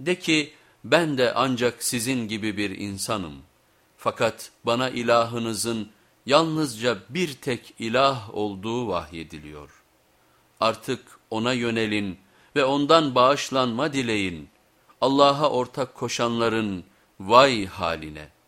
De ki ben de ancak sizin gibi bir insanım. Fakat bana ilahınızın yalnızca bir tek ilah olduğu vahyediliyor. Artık ona yönelin ve ondan bağışlanma dileyin. Allah'a ortak koşanların vay haline.''